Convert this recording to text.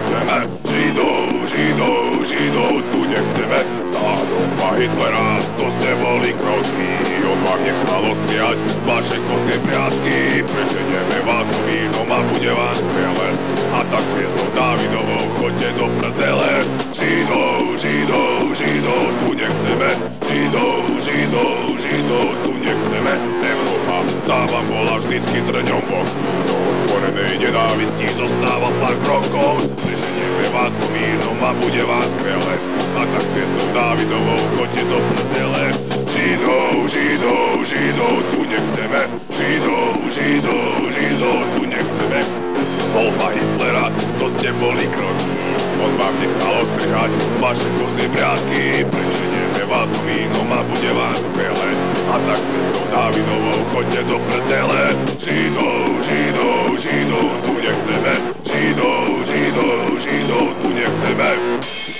Nechceme, Židov, Židov, Židov tu nechceme. Zároveň Hitlera, to ste boli krotky, on vám nechal ostriať vaše kosie priatky. Preženieme vás vínom a bude vás skvelé, a tak s hvieznou Dávidovou chodte do prdele. Židov, Židov, Židov tu nechceme, Židov, Židov, Židov tu nechceme. Európa, tá vám bola vždycky trňom do otvorenej nenávisti zostáva pár krokov. Preženieme vás komínom a bude vás skvelé, a tak s hvieznou Dávidovou chodte do prdele. Židov, Židov, Židov tu nechceme, Židov, Židov, Židov tu nechceme. Voľba Hitlera, to ste boli kroky, on vám nechal ostrihať vaše kozie briadky. Prečenieme vás komínom a bude vás skvelé, a tak s hvieznou Dávidovou chodte do prdele. Židov, go.